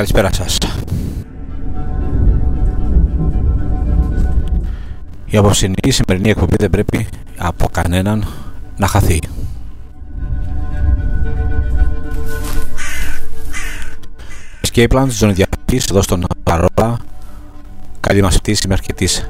Καλησπέρα σας. Η απόψινή η σημερινή εκπομπή δεν πρέπει από κανέναν να χαθεί. Escape Plans, ζώνη εδώ στον Παρόλα. Καλή μας πτήση μέχρι και τις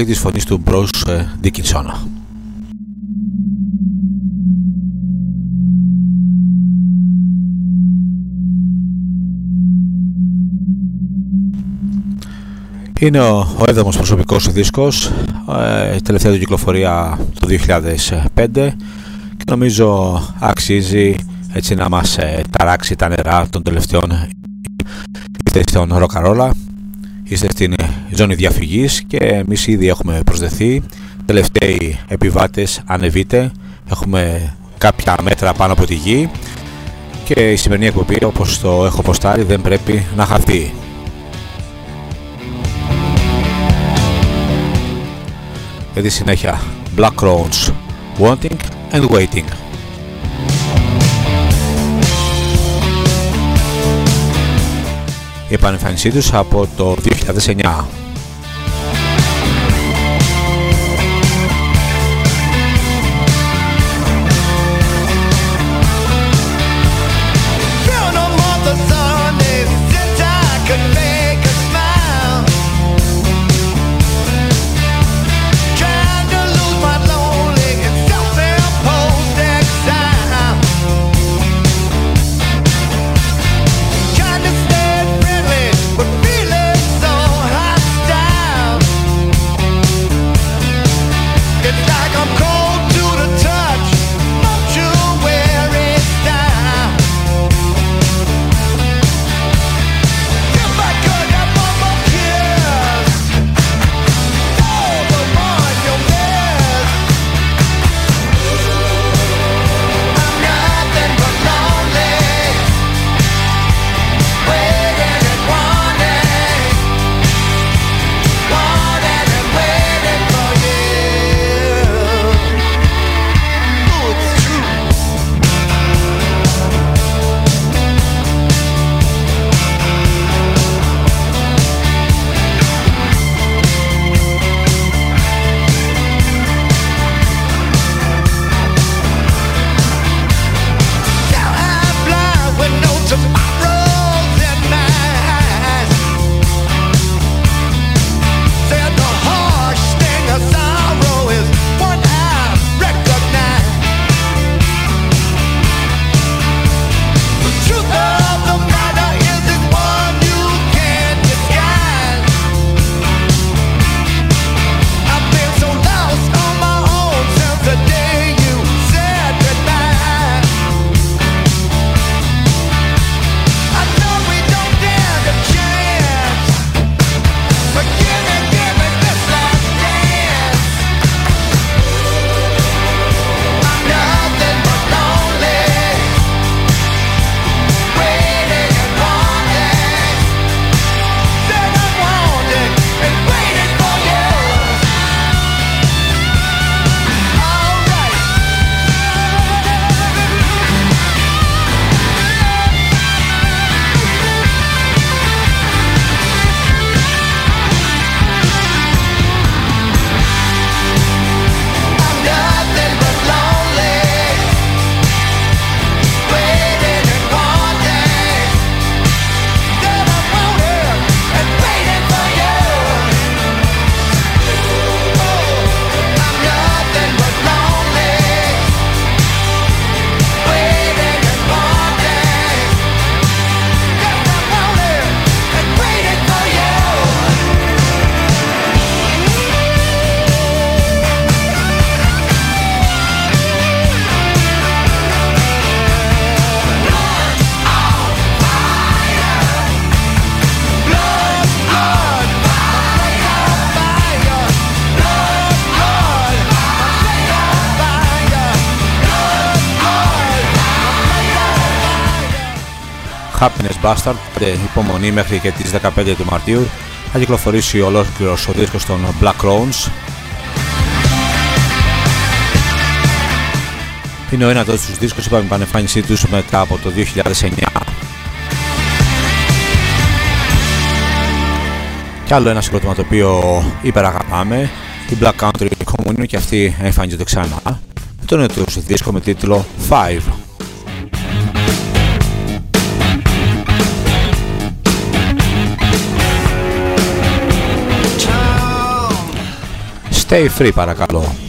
υπογραφή της φωνής του Bruce Dickinson. Είναι ο, ο έβδομος προσωπικός δίσκος, ε, τελευταία του κυκλοφορία το 2005 και νομίζω αξίζει έτσι να μας ε, ταράξει τα νερά των τελευταίων είστε στον ροκαρόλα είστε στην ζώνη διαφυγής και εμείς ήδη έχουμε προσδεθεί. Τελευταίοι επιβάτες ανεβείτε. Έχουμε κάποια μέτρα πάνω από τη γη. Και η σημερινή εκπομπή όπως το έχω ποστάρει δεν πρέπει να χαθεί. Για τη συνέχεια Black Crowns Wanting and Waiting επανεμφάνισή τους από το 2009 Bastard, υπομονή μέχρι και τις 15 του Μαρτίου. Θα κυκλοφορήσει ολόκληρος ο δίσκος των Black Crowns. Είναι ο ένατος τους δίσκους, είπαμε πανεφάνισή τους μετά από το 2009 Κι άλλο ένα συγκρότημα το οποίο υπεραγαπάμε η Black Country Communion και αυτή εμφανίζεται ξανά. Με τον νέο τους δίσκο με τίτλο 5 Stay free para Carlos.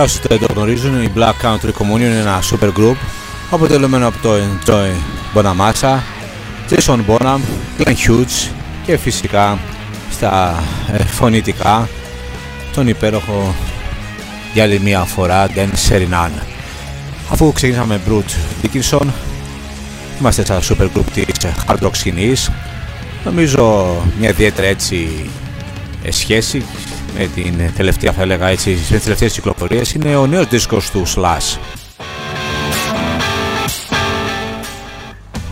Για όσοι δεν το γνωρίζουν, η Black Country Communion είναι ένα super group αποτελωμένο από το Enjoy Bonamassa, Jason Bonham, Glenn Hughes και φυσικά στα ε, φωνητικά τον υπέροχο για άλλη μια φορά Dan Serinan. Αφού ξεκινήσαμε με Brute Dickinson, είμαστε στα super group της hard rock σκηνής. Νομίζω μια ιδιαίτερη έτσι ε, σχέση με την τελευταία θα έλεγα έτσι, με τις τελευταίες κυκλοφορίες είναι ο νέος δίσκος του Slash.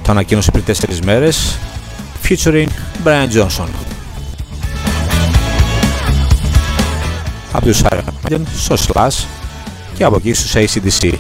Το ανακοίνωσε πριν 4 μέρες featuring Brian Johnson. Από τους Iron στο Slash και από εκεί στους ACDC.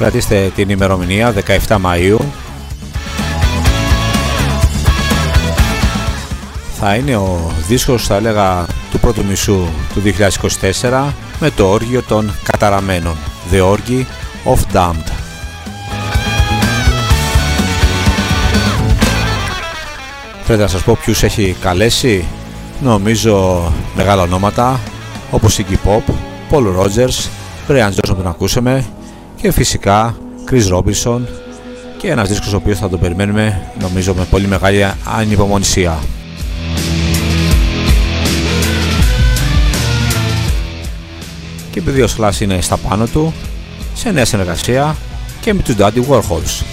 Κρατήστε την ημερομηνία 17 Μαΐου. Θα είναι ο δίσκος θα έλεγα του πρώτου μισού του 2024 με το όργιο των καταραμένων. The Orgy of Damned. Θέλετε να σας πω ποιους έχει καλέσει. Νομίζω μεγάλα ονόματα όπως Iggy Pop, Paul Rogers, Brian Johnson που τον ακούσαμε και φυσικά Chris Robinson και ένας δίσκος ο οποίος θα τον περιμένουμε νομίζω με πολύ μεγάλη ανυπομονησία. Και επειδή ο Slash είναι στα πάνω του, σε νέα συνεργασία και με τους Daddy Warhols.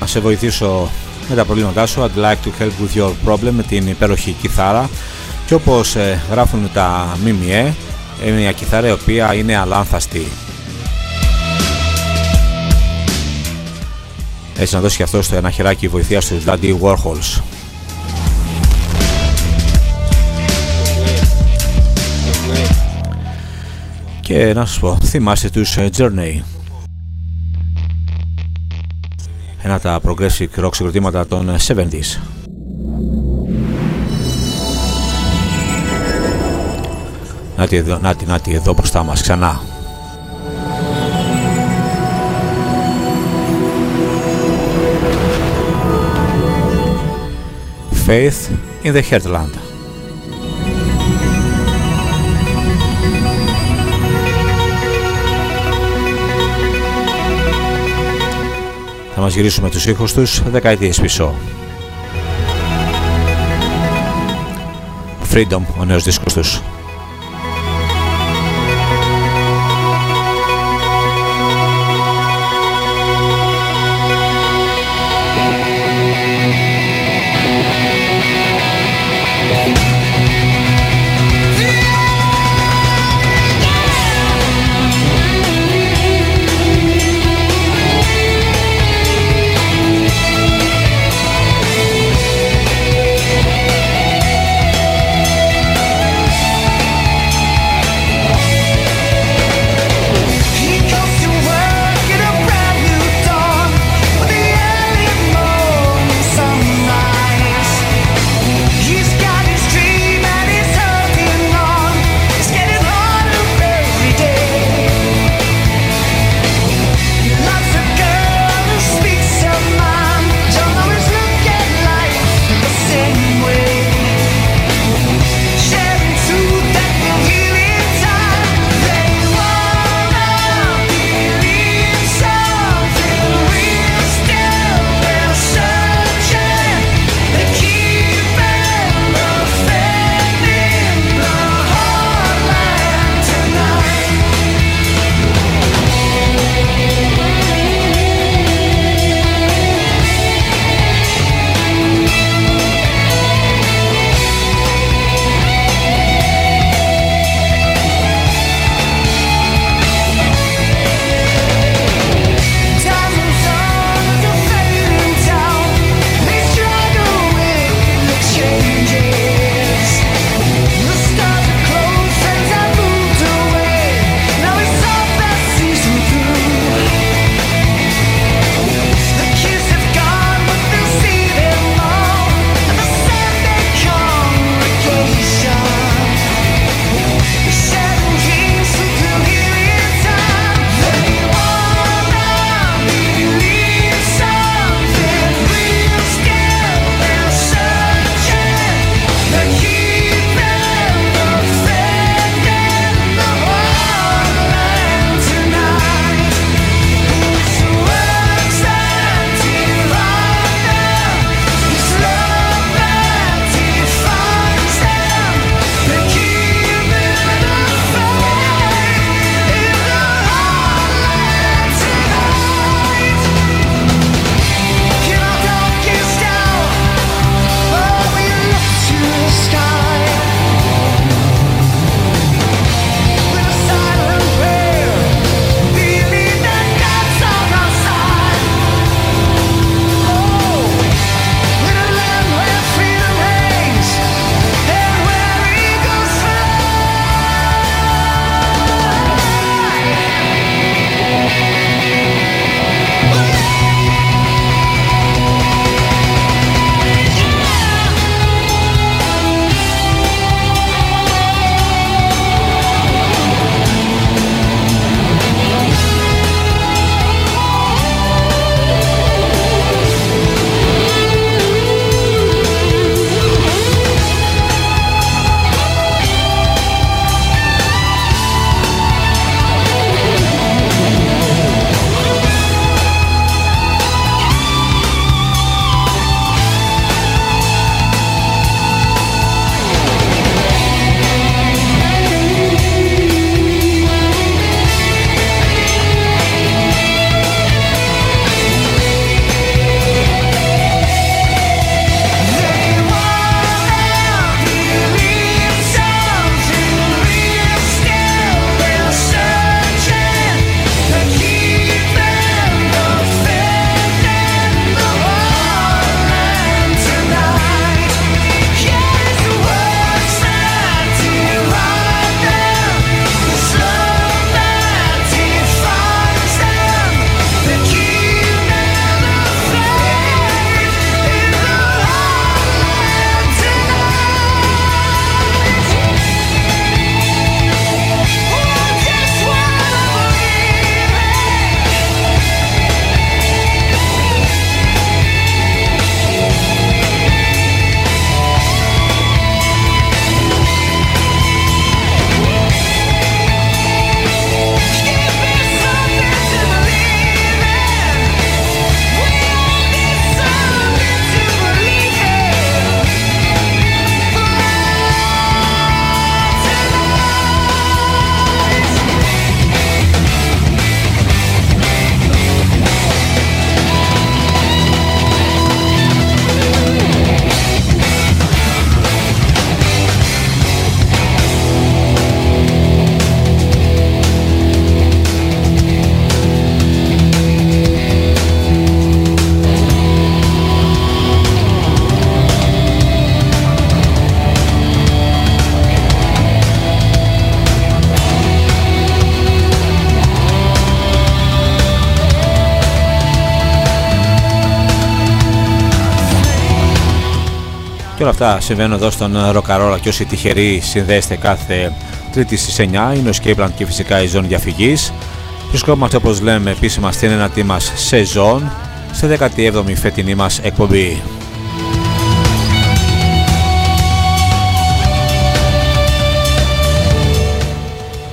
Να σε βοηθήσω με τα προβλήματά σου. I'd like to help with your problem με την υπέροχη κιθάρα. Και όπως ε, γράφουν τα ΜΜΕ είναι μια κιθάρα η οποία είναι αλάνθαστη. Έτσι να δώσει και αυτός στο ένα χεράκι βοηθείας στους Daddy Warhols. Και να σας πω θυμάστε τους ε, Journey ένα τα progressive rock συγκροτήματα των 70s. Νάτι εδώ, νάτι, νάτι εδώ μπροστά μας ξανά. Faith in the Heartland. Να μας γυρίσουμε τους ήχους τους δεκαετίες πίσω. Freedom, ο νέος δίσκος τους. Και όλα αυτά συμβαίνουν εδώ στον Ροκαρόλα και όσοι τυχεροί συνδέεστε κάθε Τρίτη στις 9 είναι ο Escape και φυσικά η ζώνη διαφυγής. Βρισκόμαστε όπως λέμε επίσημα στην ένατη μας σεζόν, στη 17η φετινή μας εκπομπή.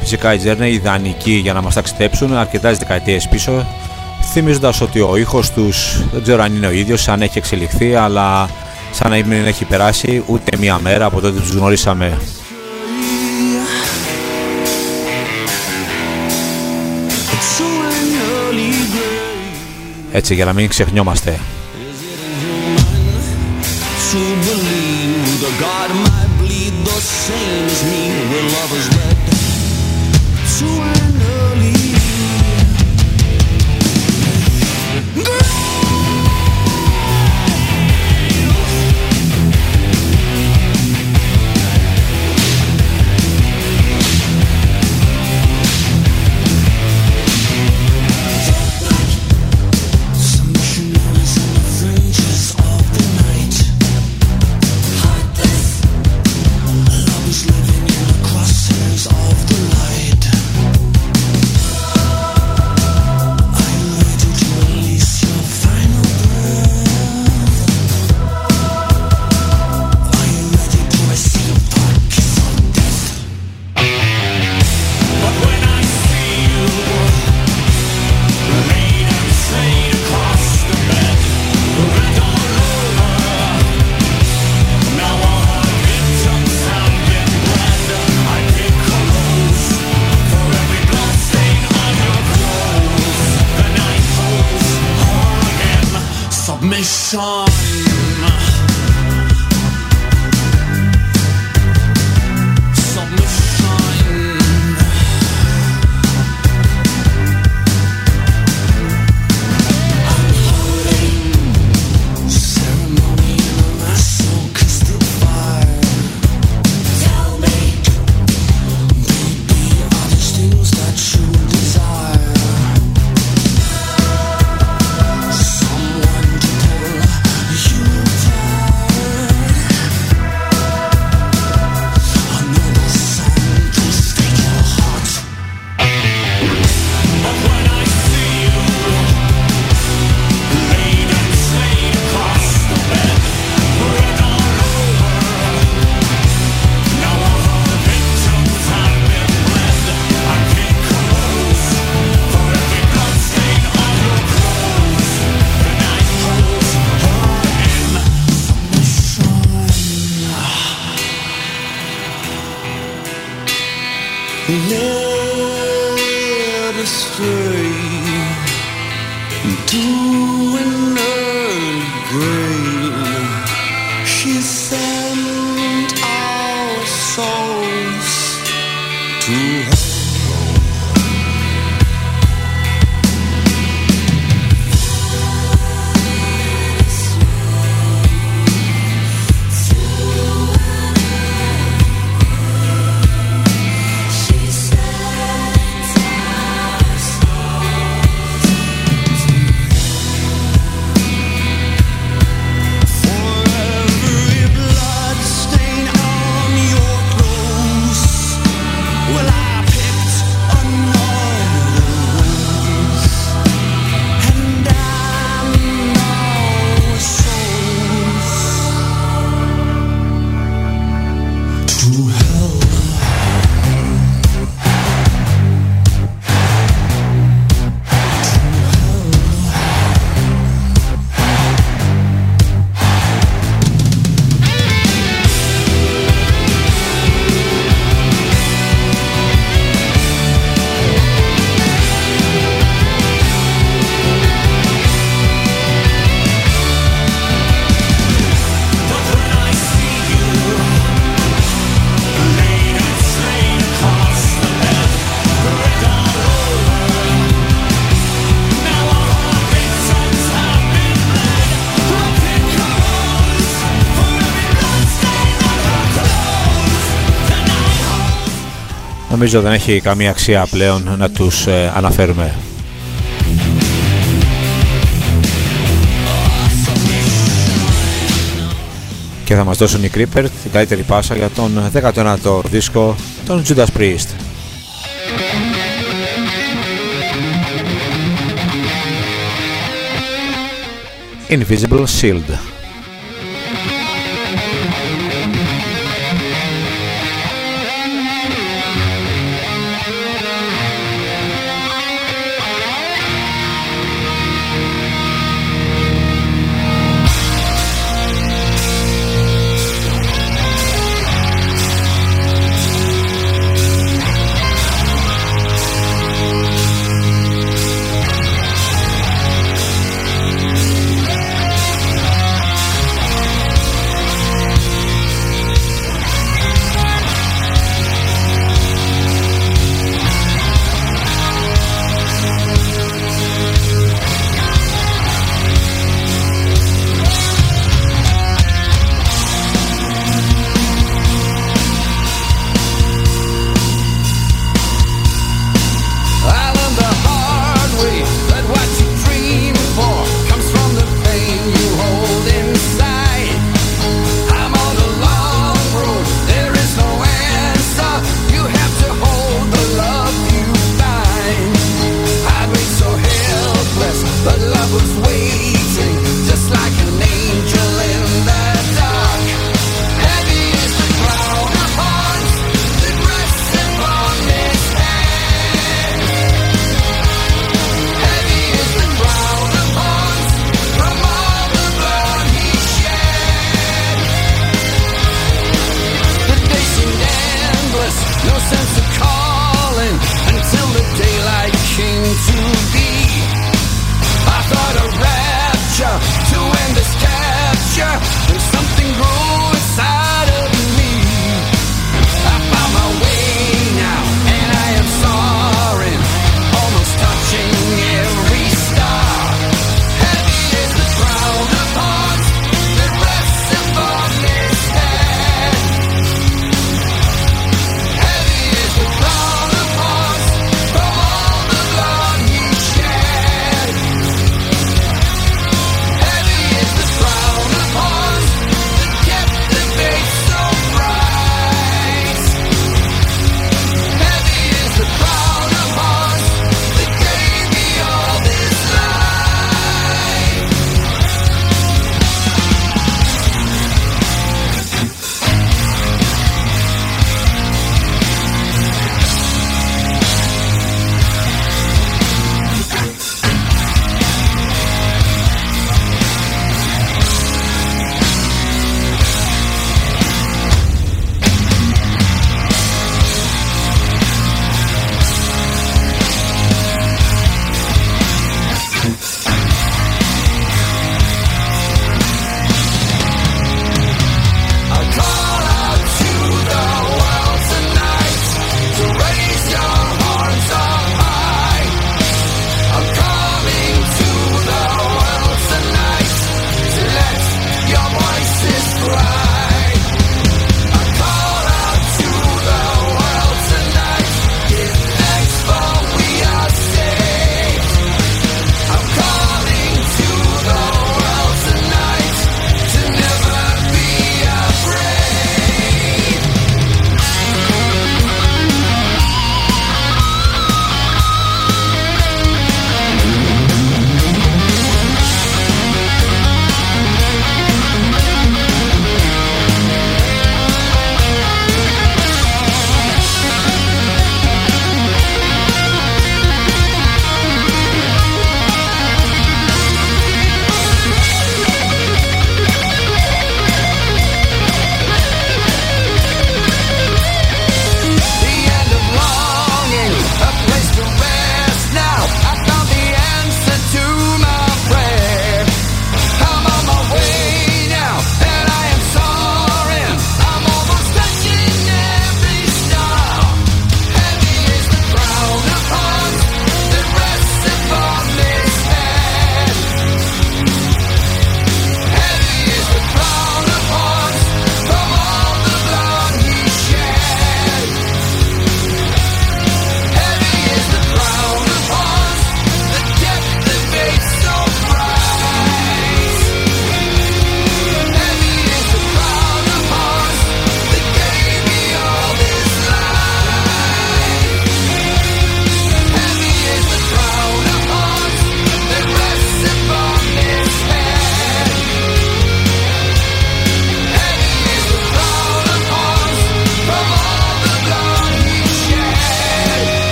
Φυσικά η Τζέρνε ιδανική για να μας ταξιδέψουν αρκετά δεκαετίες πίσω θυμίζοντας ότι ο ήχος τους δεν ξέρω αν είναι ο ίδιος, αν έχει εξελιχθεί αλλά σαν να μην έχει περάσει ούτε μία μέρα από τότε τους γνωρίσαμε. Έτσι για να μην ξεχνιόμαστε. Νομίζω δεν έχει καμία αξία πλέον να τους ε, αναφέρουμε. και θα μας δώσουν οι Creeper την καλύτερη πάσα για τον 19ο δίσκο των Judas Priest. Invisible Shield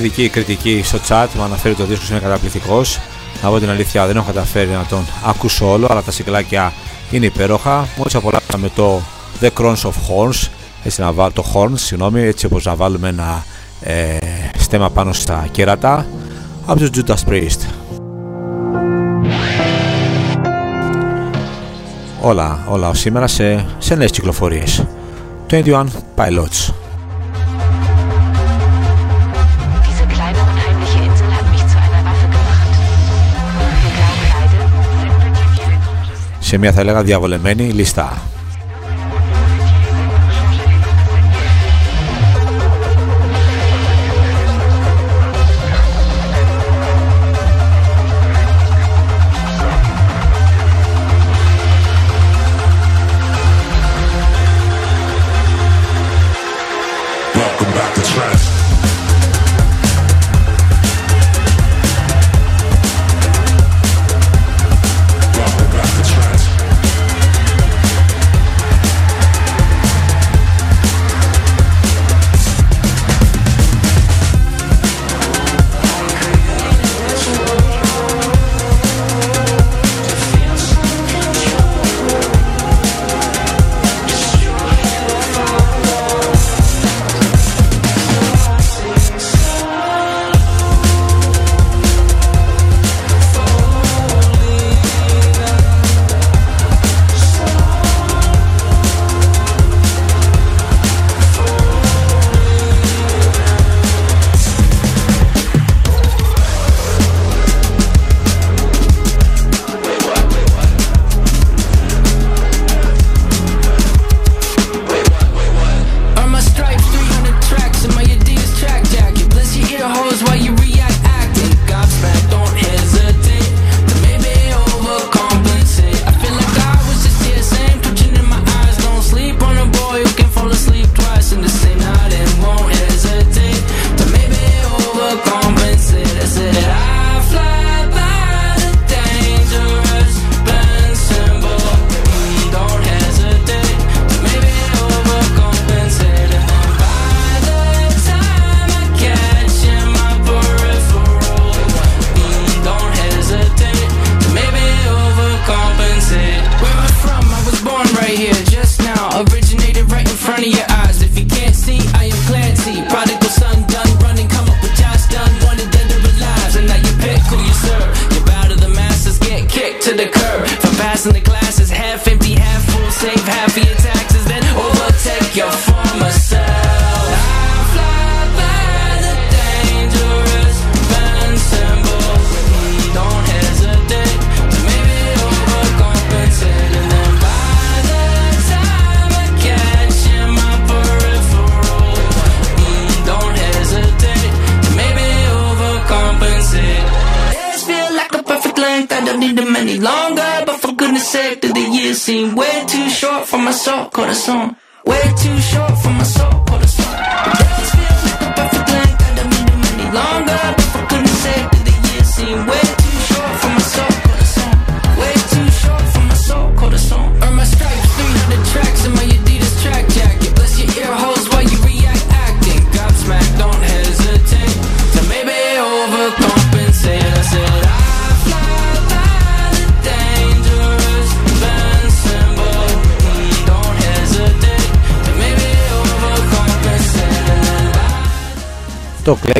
ειδική κριτική στο chat μου αναφέρει ότι ο δίσκος είναι καταπληκτικός. Να πω την αλήθεια δεν έχω καταφέρει να τον ακούσω όλο, αλλά τα συγκλάκια είναι υπέροχα. Μόλις απολαύσαμε το The Crowns of Horns, έτσι να βάλω το Horns, συγγνώμη, έτσι όπως να βάλουμε ένα ε, στέμα πάνω στα κέρατα από τους Judas Priest. Όλα, όλα σήμερα σε, σε νέες κυκλοφορίες. 21 Pilots. Σε μια θα έλεγα διαβολεμένη λίστα.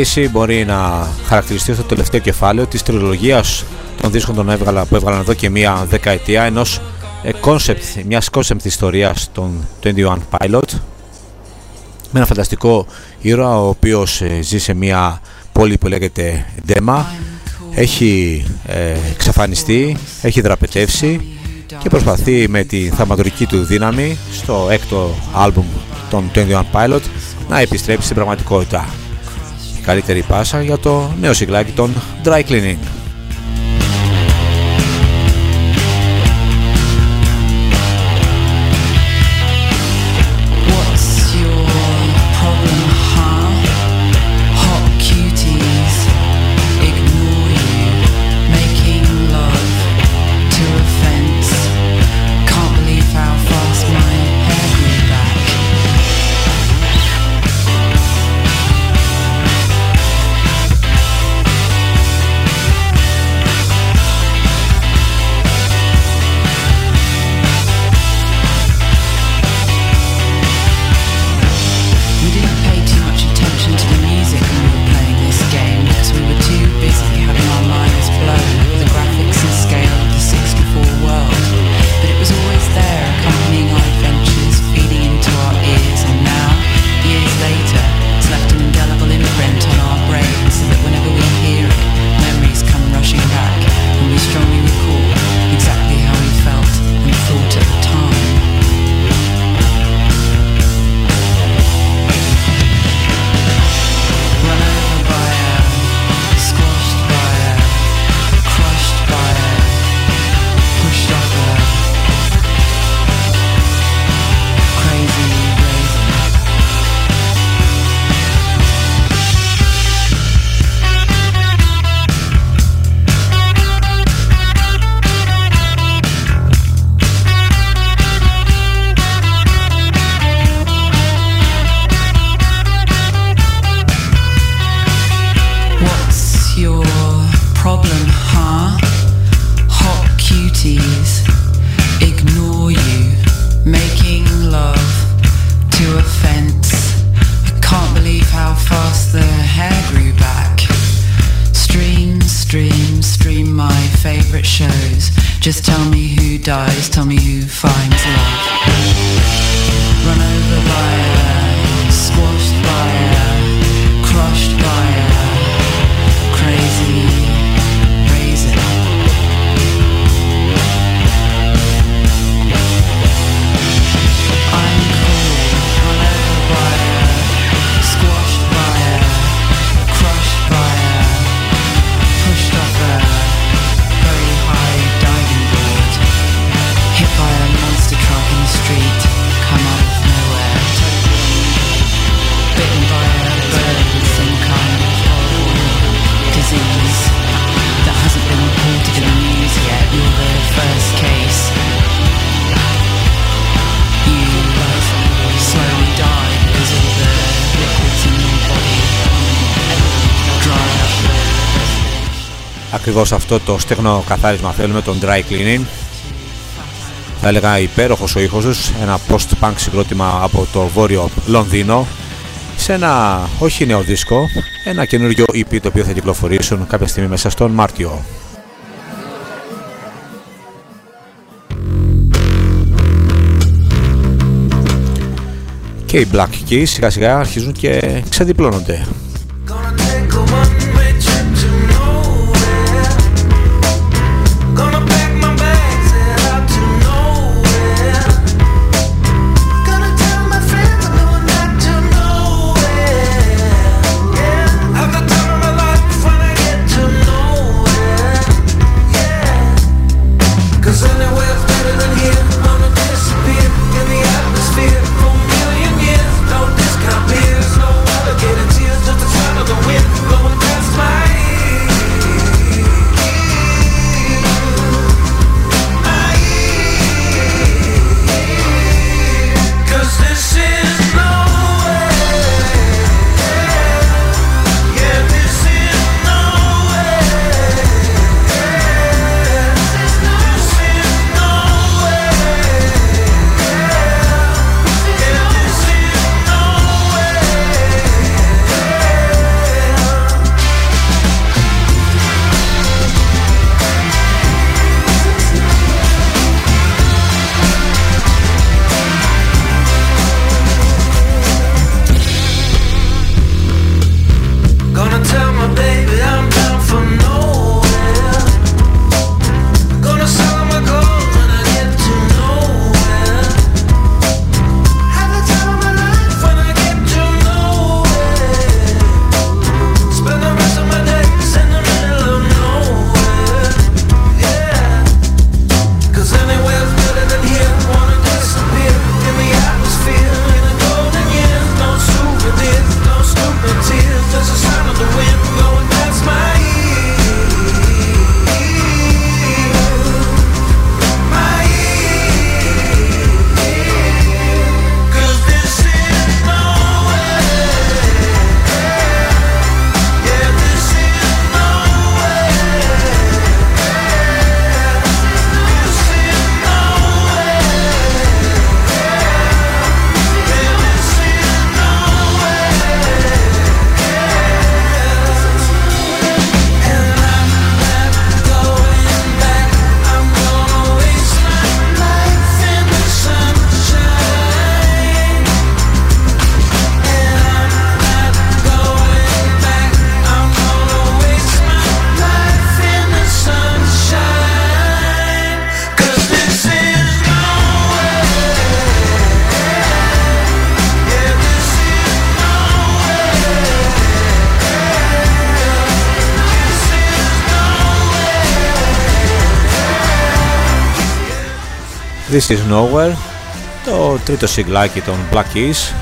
Το Clacy μπορεί να χαρακτηριστεί το τελευταίο κεφάλαιο της τριλογίας των δίσκων των έβγαλα, που έβγαλαν εδώ και μία δεκαετία ενός concept, μιας concept ιστορίας των 21 Pilot. Με ένα φανταστικό ήρωα ο οποίος ε, ζει σε μια πόλη που λέγεται Dema. Έχει ε, εξαφανιστεί, έχει δραπετεύσει και προσπαθεί με τη θαυματουργική του δύναμη στο έκτο άλμπουμ των 21 Pilot να επιστρέψει στην πραγματικότητα καλύτερη πάσα για το νέο συγκλάκι των Dry Cleaning. Ακριβώς αυτό το στεγνό καθάρισμα θέλουμε, τον dry cleaning. Θα έλεγα υπέροχος ο ήχος τους, ένα post-punk συγκρότημα από το βόρειο Λονδίνο σε ένα όχι νέο δίσκο, ένα καινούριο EP το οποίο θα κυκλοφορήσουν κάποια στιγμή μέσα στον Μάρτιο. Και οι Black Keys σιγά σιγά αρχίζουν και ξεδιπλώνονται. This is Nowhere, το τρίτο σιγλάκι των Black Keys.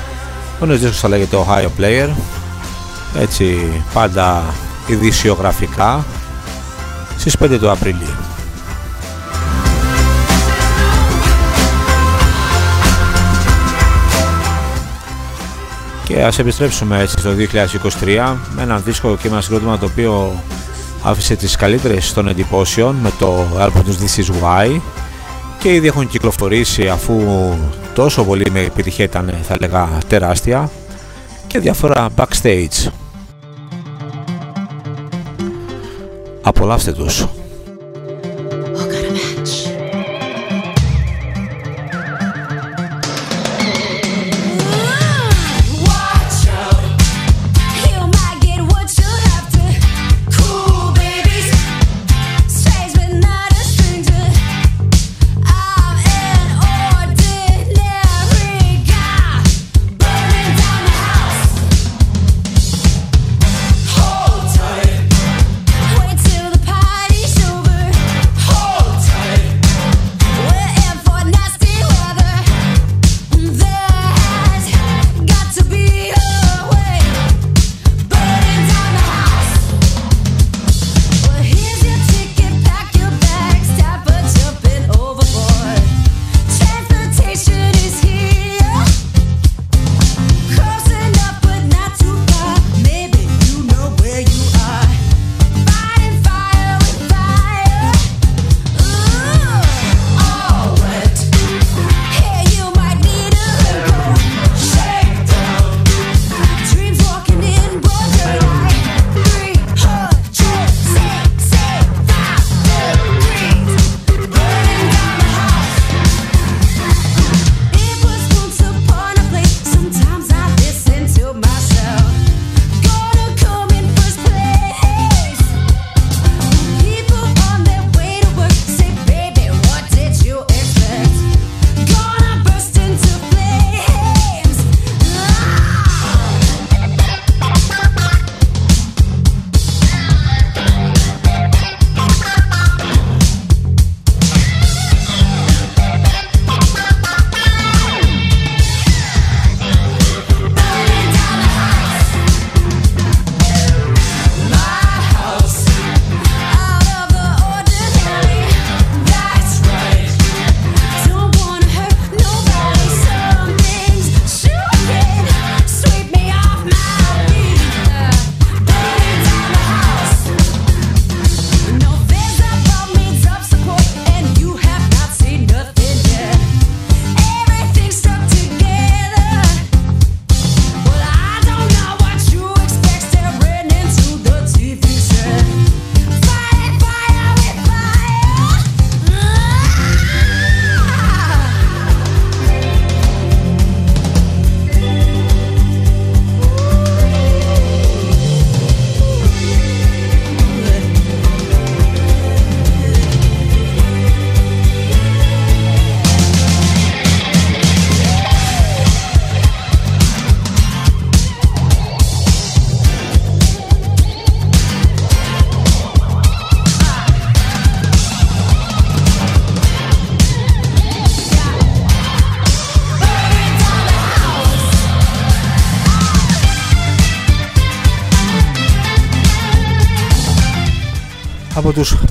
Ο νέος δίσκος θα λέγεται Ohio Player. Έτσι πάντα ειδησιογραφικά στις 5 του Απριλίου. Και ας επιστρέψουμε έτσι στο 2023 με ένα δίσκο και ένα συγκρότημα το οποίο άφησε τις καλύτερες των εντυπώσεων με το album τους This Is Why και ήδη έχουν κυκλοφορήσει αφού τόσο πολύ με επιτυχία ήταν θα λέγα τεράστια και διάφορα backstage. Απολαύστε τους.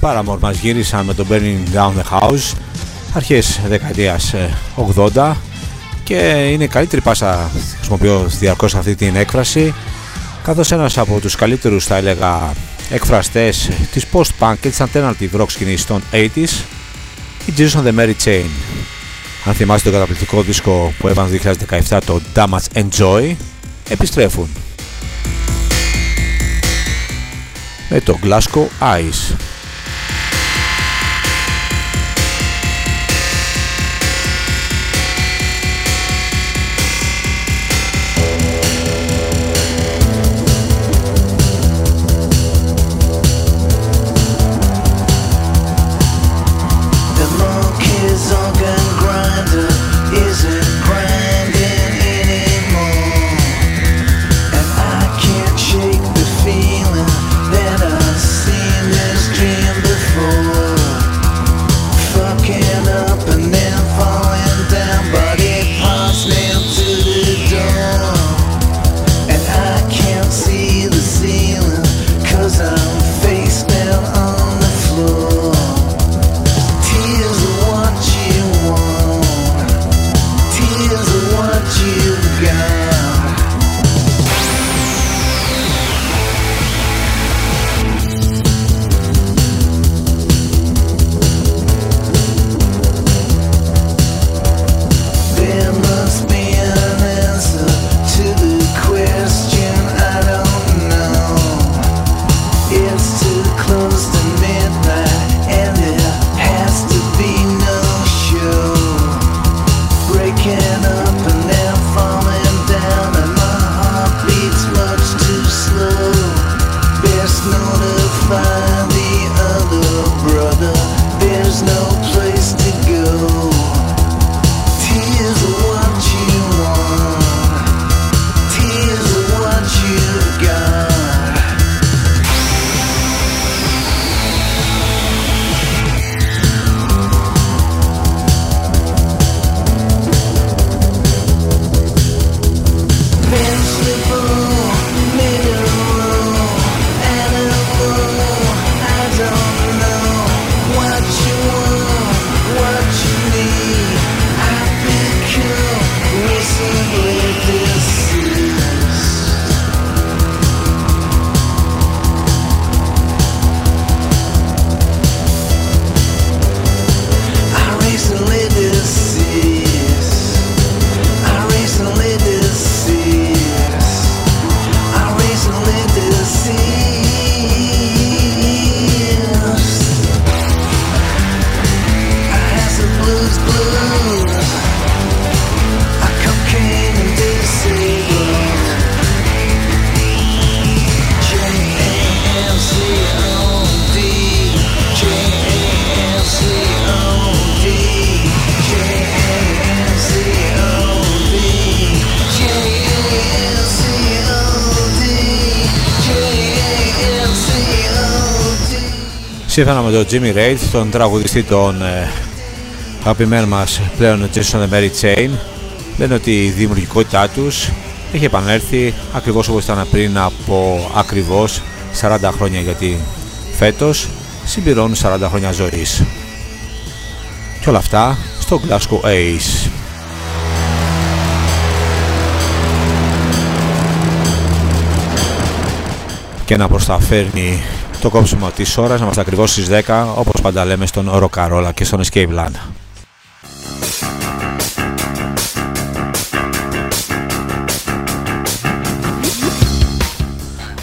Paramore μας γύρισαν με το Burning Down the House αρχές δεκαετίας 80 ε, και είναι καλύτερη πάσα χρησιμοποιώ διαρκώς αυτή την έκφραση καθώς ένας από τους καλύτερους θα έλεγα εκφραστές της post-punk και της alternative rock σκηνής των 80s η Jesus and the Mary Chain. Αν θυμάστε το καταπληκτικό δίσκο που έβαλαν το 2017 το Damage Enjoy επιστρέφουν. Με το Glasgow Ice Σύμφωνα με τον Jimmy Reid, τον τραγουδιστή των ε, αγαπημένων μας πλέον Jason the Mary Chain, λένε ότι η δημιουργικότητά τους έχει επανέλθει ακριβώς όπως ήταν πριν από ακριβώς 40 χρόνια γιατί φέτος συμπληρώνουν 40 χρόνια ζωής. Και όλα αυτά στο Glasgow Ace. Και να προσταφέρνει το κόψιμο της ώρας να είμαστε ακριβώς στις 10 όπως πάντα λέμε στον Ροκαρόλα και στον Escape Land.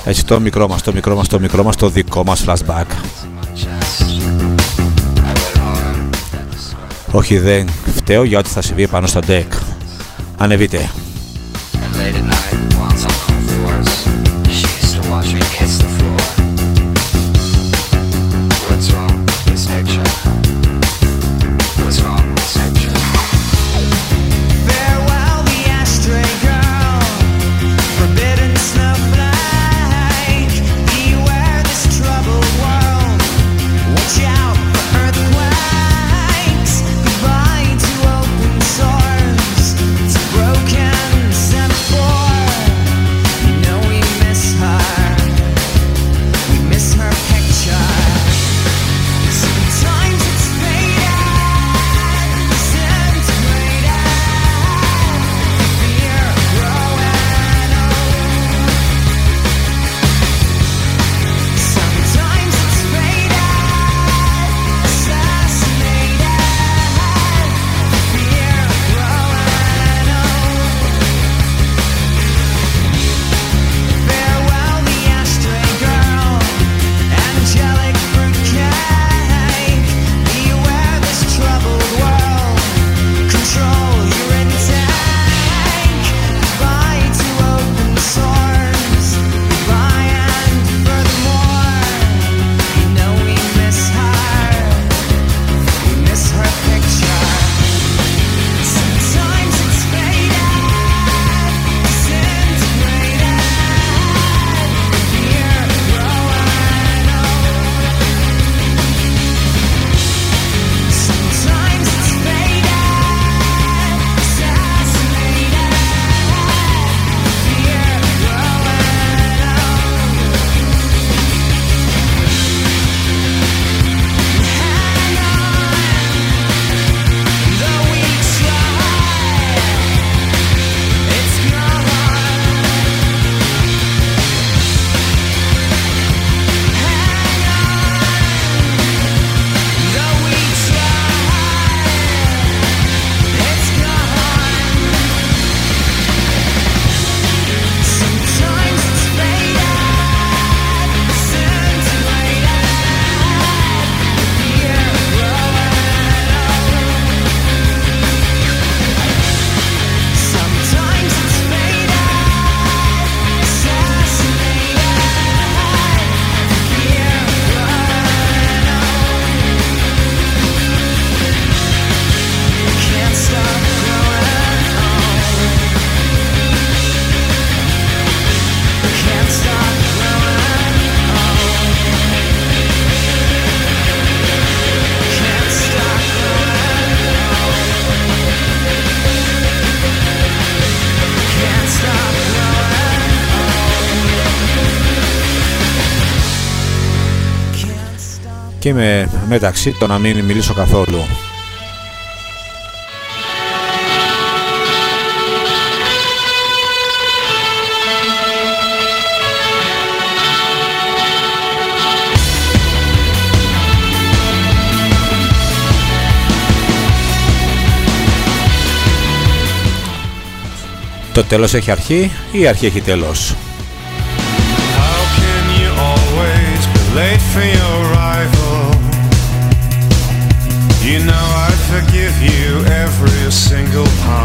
Έτσι το μικρό μας, το μικρό μας, το μικρό μας, το δικό μας flashback. Όχι δεν φταίω για ό,τι θα συμβεί πάνω στο deck. Ανεβείτε. και είμαι μεταξύ το να μην μιλήσω καθόλου. Το τέλος έχει αρχή ή η αρχή έχει τέλος; How can you every single pound.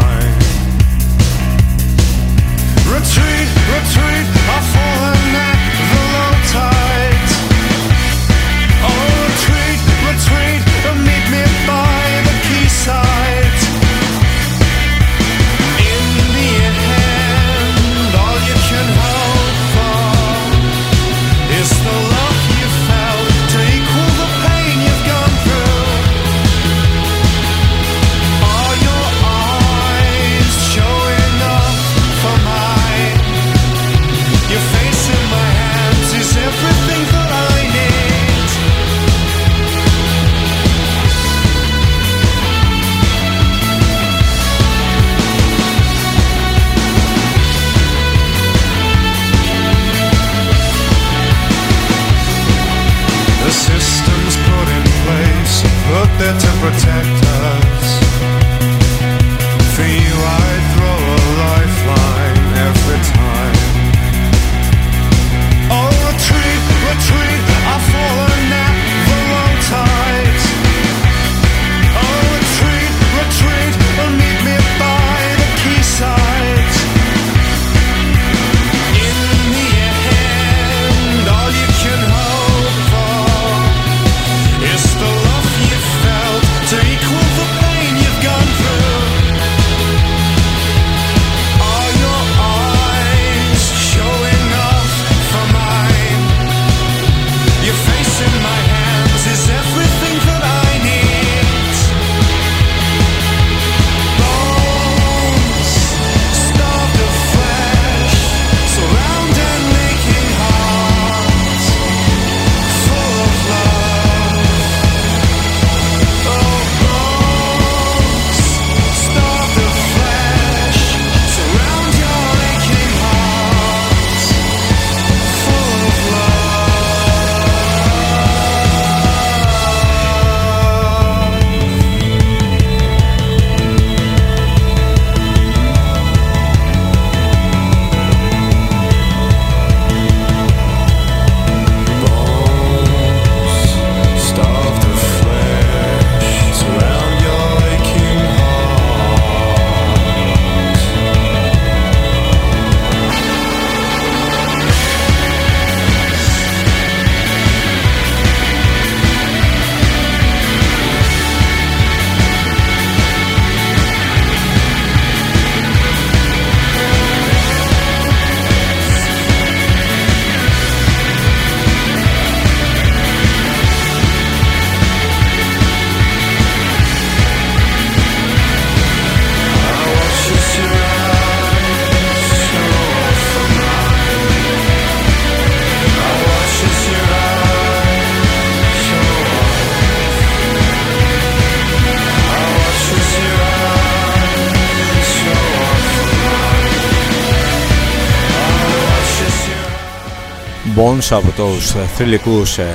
Από τους ε, θρηλυκούς ε,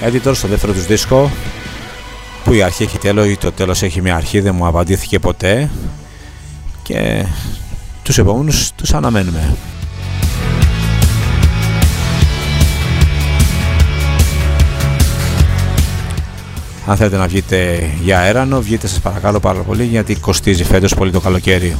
editors στο δεύτερο τους δίσκο που η αρχή έχει τέλος ή το τέλος έχει μια αρχή δεν μου απαντήθηκε ποτέ και τους επόμενους τους αναμένουμε. Αν θέλετε να βγείτε για αέρανο, βγείτε σας παρακαλώ πάρα πολύ γιατί κοστίζει φέτος πολύ το καλοκαίρι.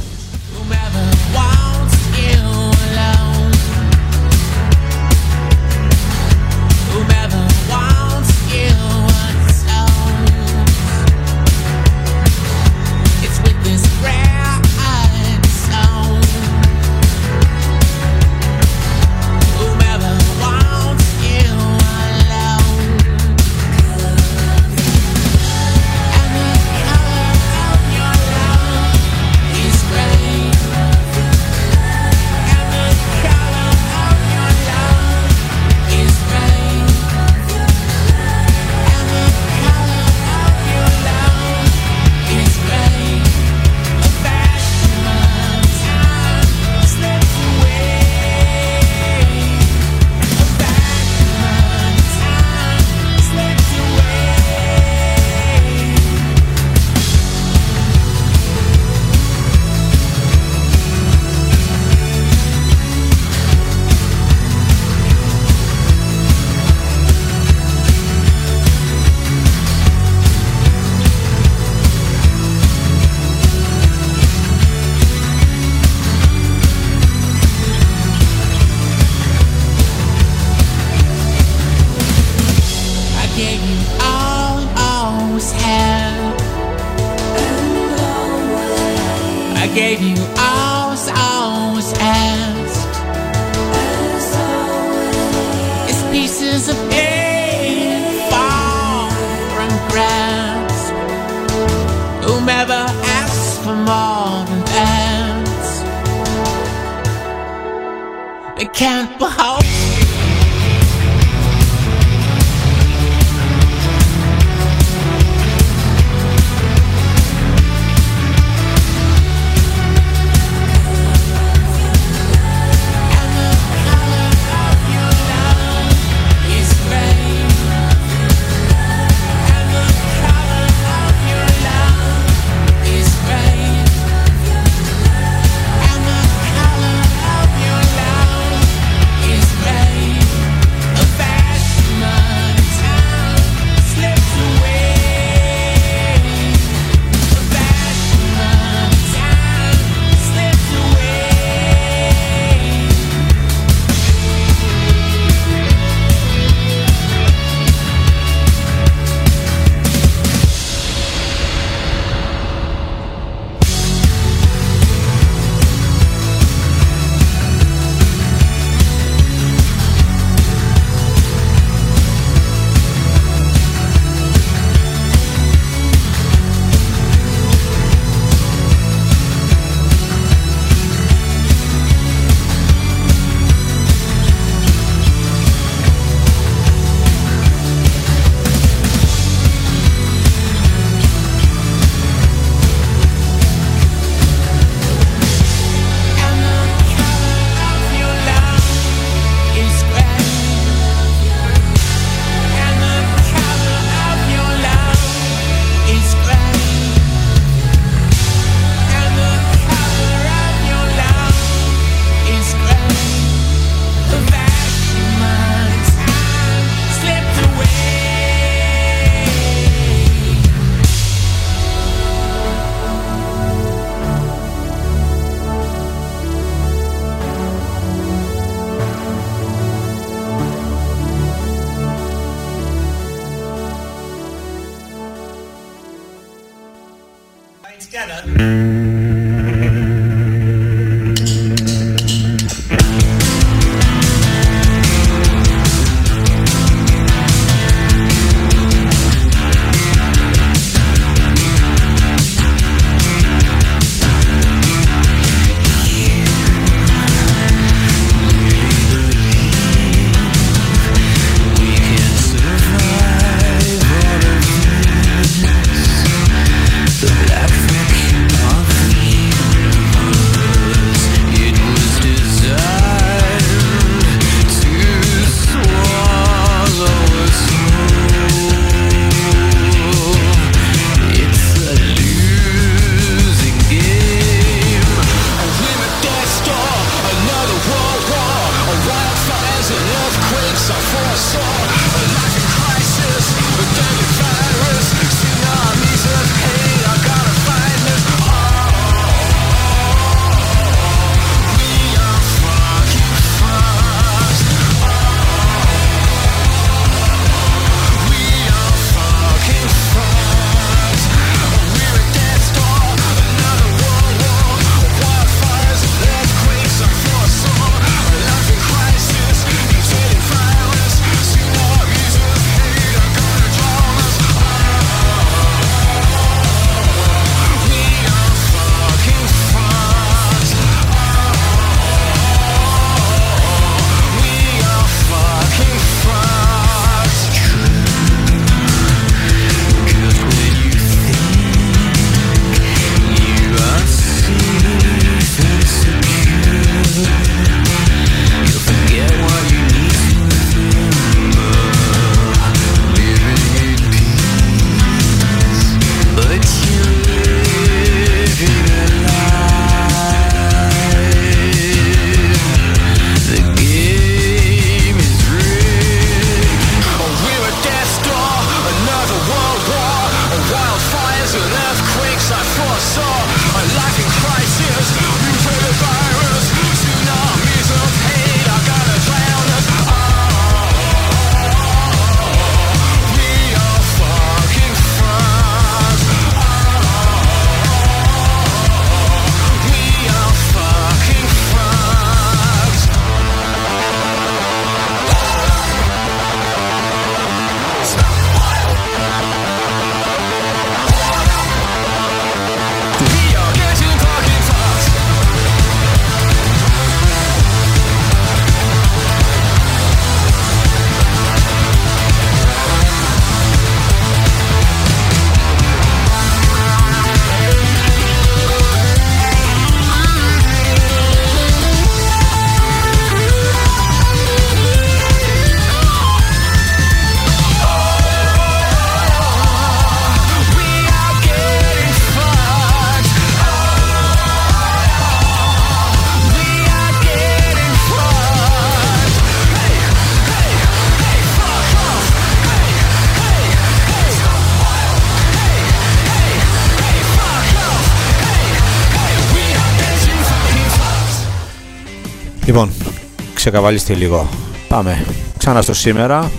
ξεκαβαλιστεί λίγο. Πάμε ξανά στο σήμερα.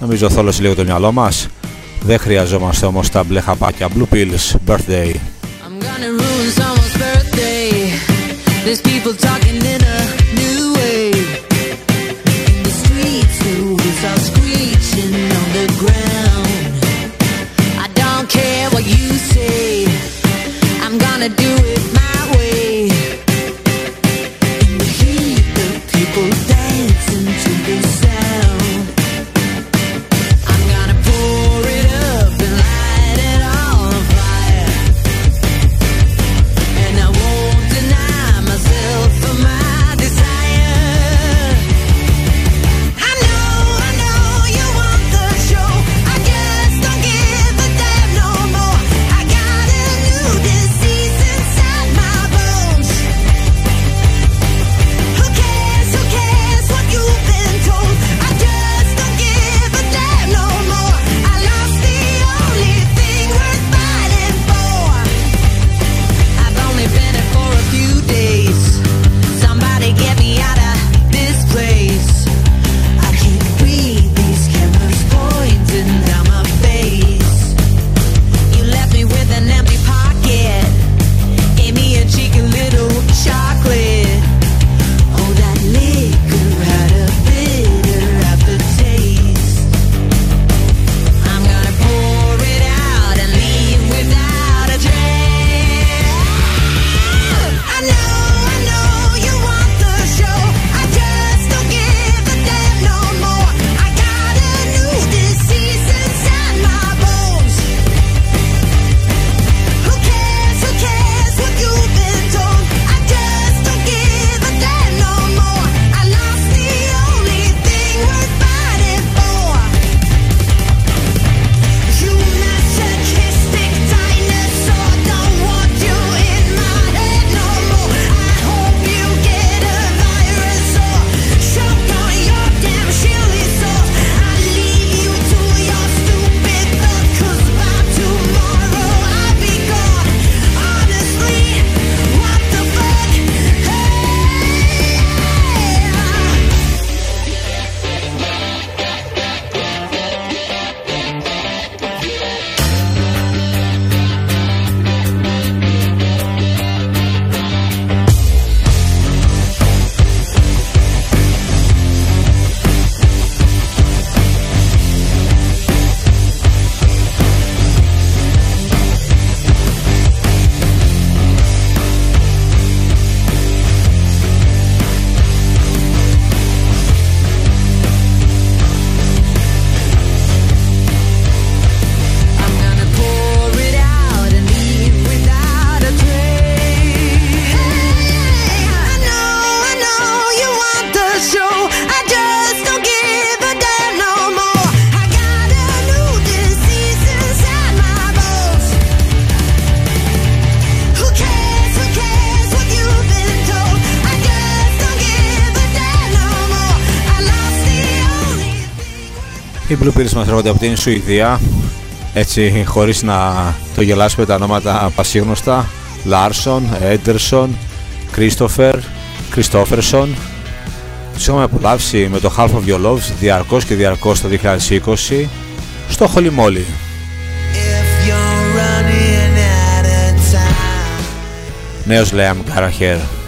Νομίζω θόλωσε λίγο το μυαλό μας. Δεν χρειαζόμαστε όμως τα μπλε χαπάκια. Blue Pills Birthday. μας έρχονται από την Σουηδία. Έτσι χωρίς να το γελάσουμε τα ονόματα πασίγνωστα Λάρσον, Έντερσον, Κρίστοφερ, Κριστόφερσον. Τους έχουμε απολαύσει με το Half of Your Loves διαρκώς και διαρκώς το 2020 στο Χολιμόλι Νέος Λέαμ Καραχέρ.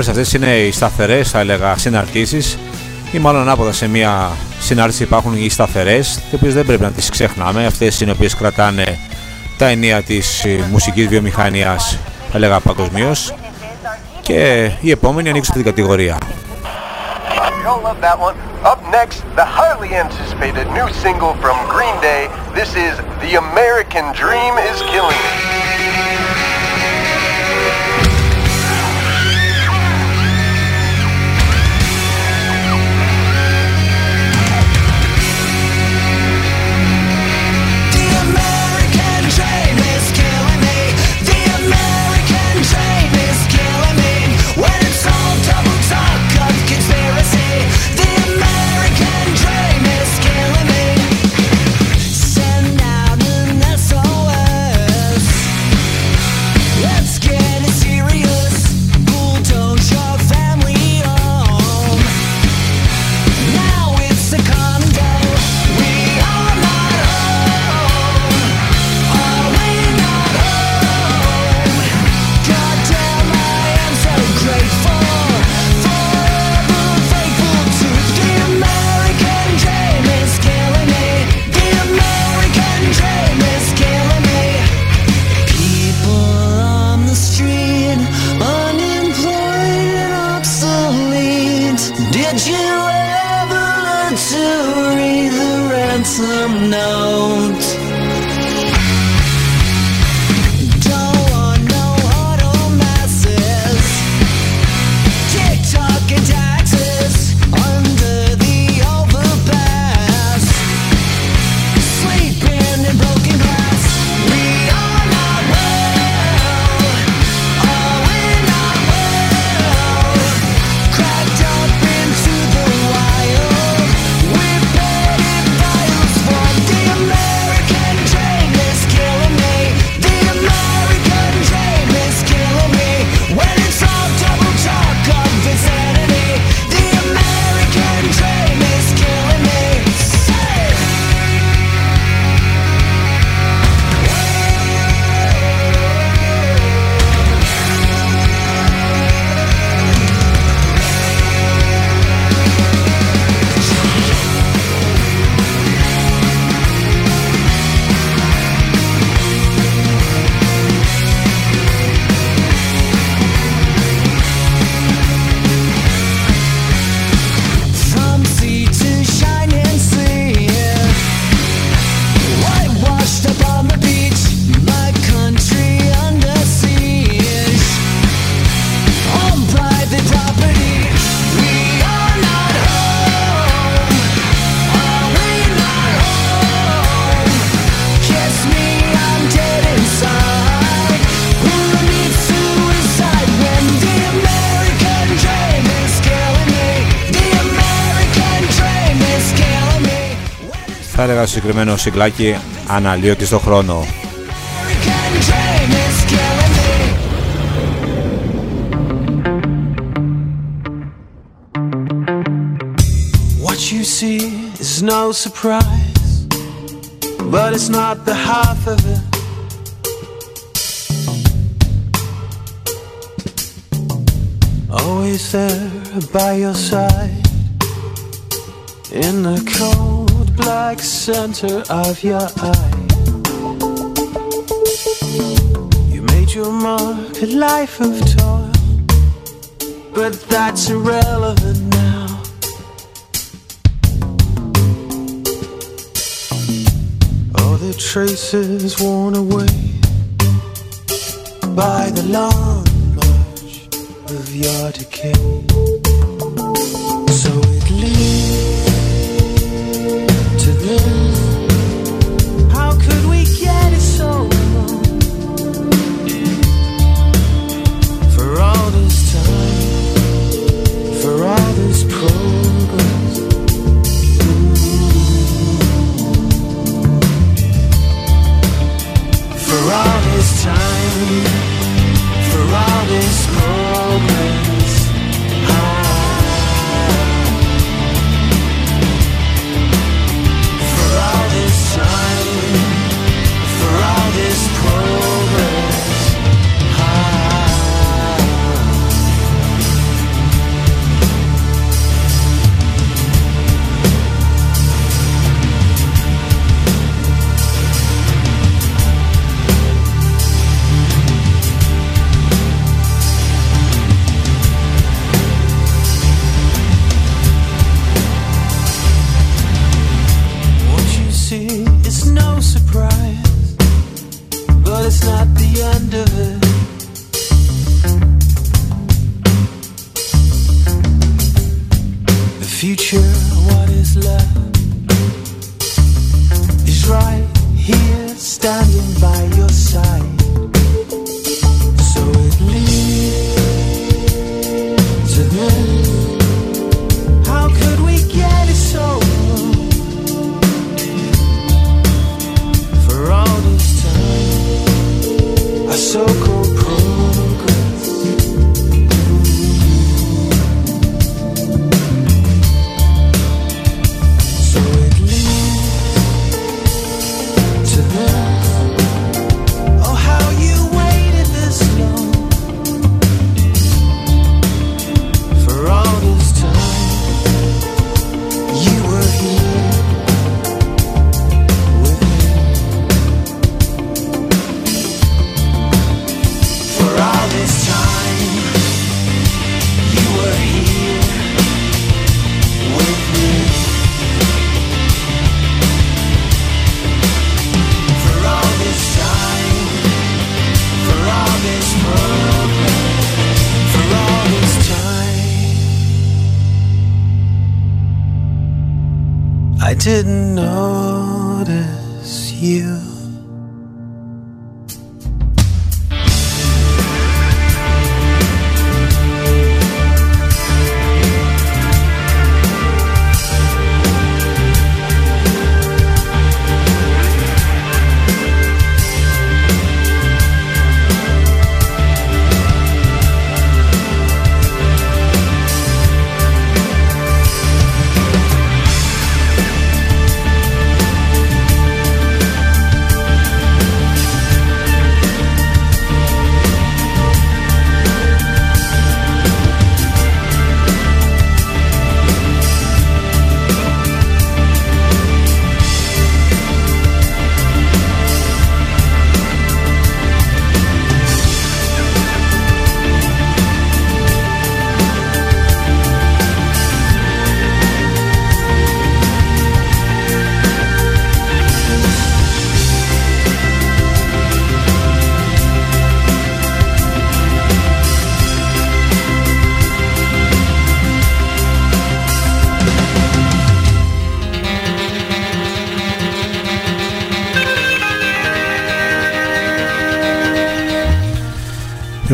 Όλες αυτές είναι οι σταθερές, θα έλεγα, συναρτήσεις ή μάλλον ανάποδα σε μια συνάρτηση υπάρχουν οι σταθερές, οι οποίες δεν πρέπει να τις ξεχνάμε. Αυτές είναι οι οποίες κρατάνε τα ενία της μουσικής βιομηχανίας, θα έλεγα παγκοσμίως. Και η επόμενη ανοίξει αυτή την κατηγορία. You'll love that one. Up next, the highly anticipated new single from Green Day. This is The American Dream is Killing Me. Θα έλεγα στο συγκεκριμένο συγκλάκι αναλύω και στο χρόνο. American dream is killing me. What you see is no surprise, but it's not the half of it. Always there by your side, in the cold black center of your eye. You made your mark, a life of toil, but that's irrelevant now. All the traces worn away by the long march of your decay.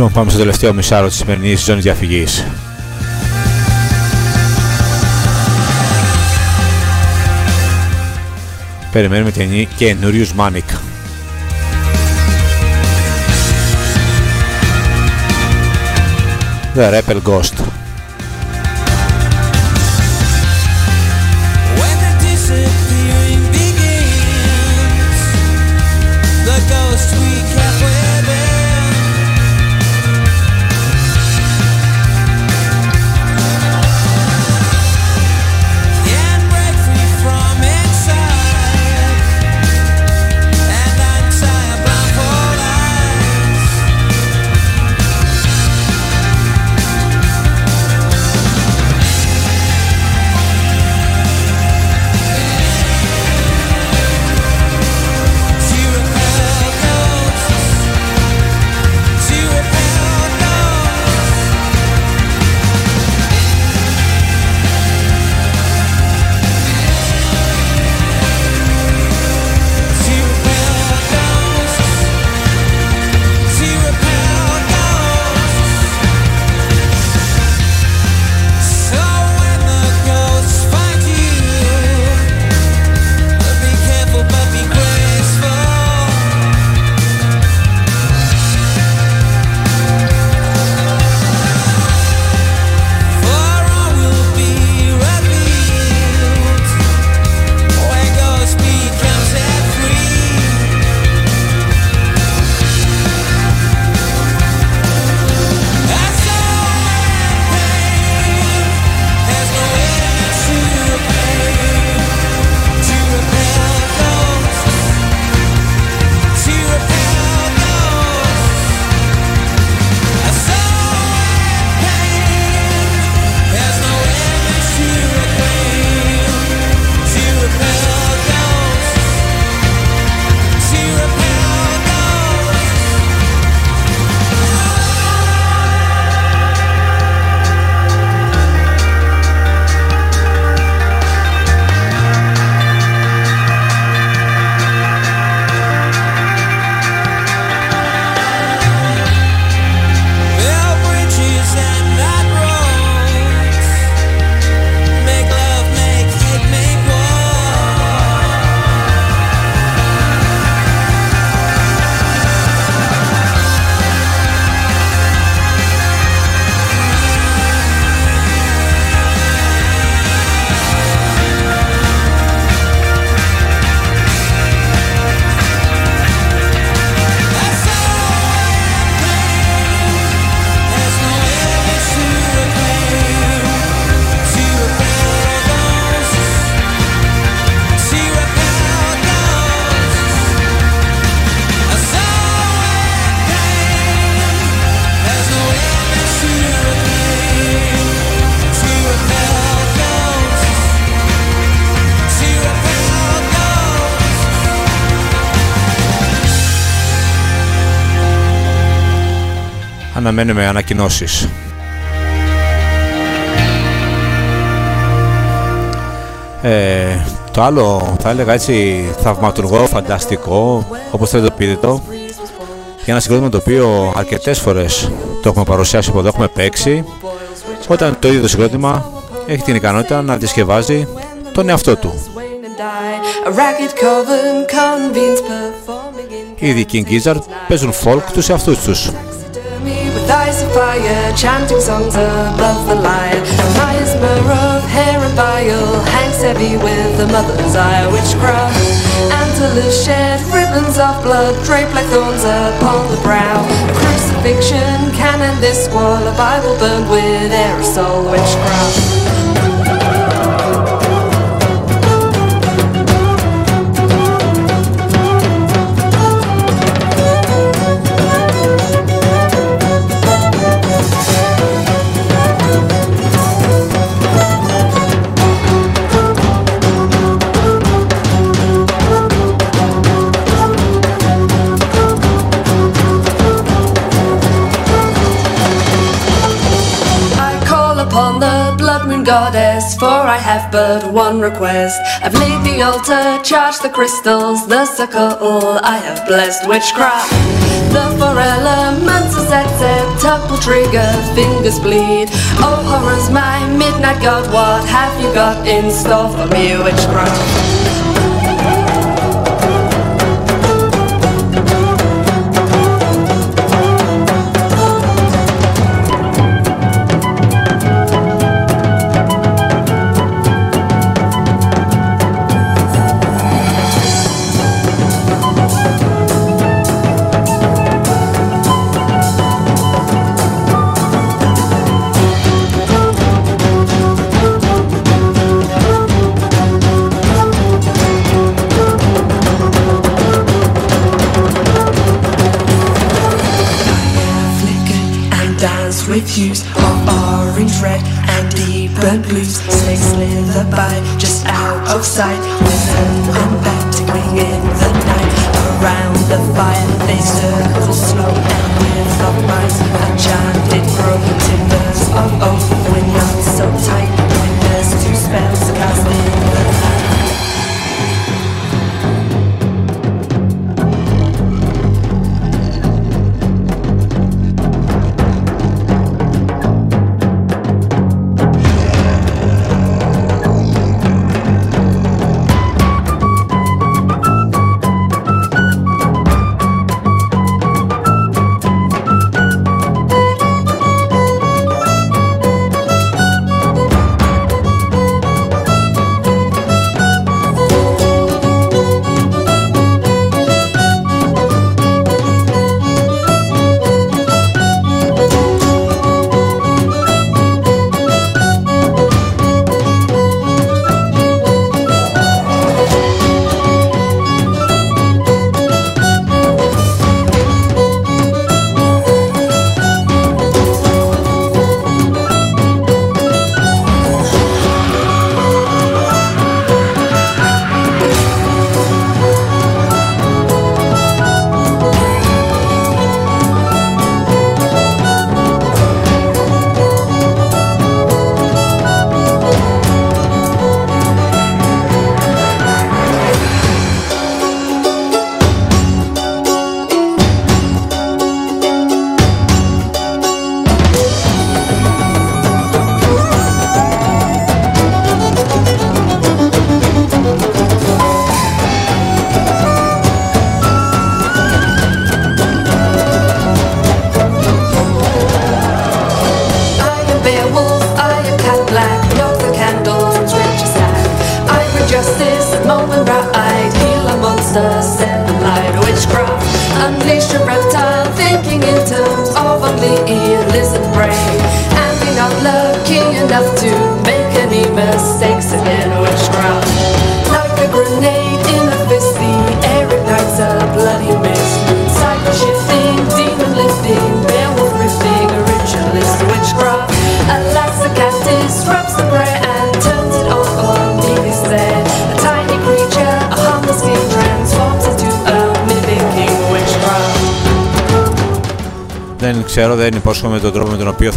πάμε στο τελευταίο μισάρο της σημερινής ζώνης διαφυγής. Περιμένουμε και καινούριους Μάνικ. The Rebel Ghost. Αναμένουμε ανακοινώσεις. Ε, το άλλο θα έλεγα έτσι θαυματουργό, φανταστικό, όπως θέλετε το πείτε το, για ένα συγκρότημα το οποίο αρκετές φορές το έχουμε παρουσιάσει που το έχουμε παίξει, όταν το ίδιο το συγκρότημα έχει την ικανότητα να διασκευάζει τον εαυτό του. Οι King Gizzard παίζουν folk τους εαυτούς τους. Eyes of fire, chanting songs above the line. Miasma of hair and bile hangs heavy with the mother's eye witchcraft. Antlers shed ribbons of blood, draped like thorns upon the brow. A crucifixion can end this wall, a Bible burned with aerosol witchcraft. Upon the blood moon goddess, for I have but one request. I've laid the altar, charged the crystals, the circle I have blessed witchcraft. The four elements are set, septuple trigger, fingers bleed. Oh horrors, my midnight god, what have you got in store for me, witchcraft?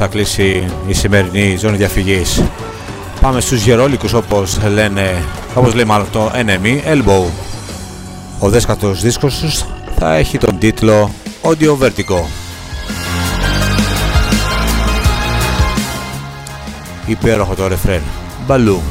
θα κλείσει η σημερινή ζώνη διαφυγής. Πάμε στους γερόλικους όπως λένε, όπως λέει μάλλον το NME, Elbow. Ο δέσκατος δίσκος τους θα έχει τον τίτλο Audio Vertigo. Υπέροχο το ρεφρέν. Μπαλού.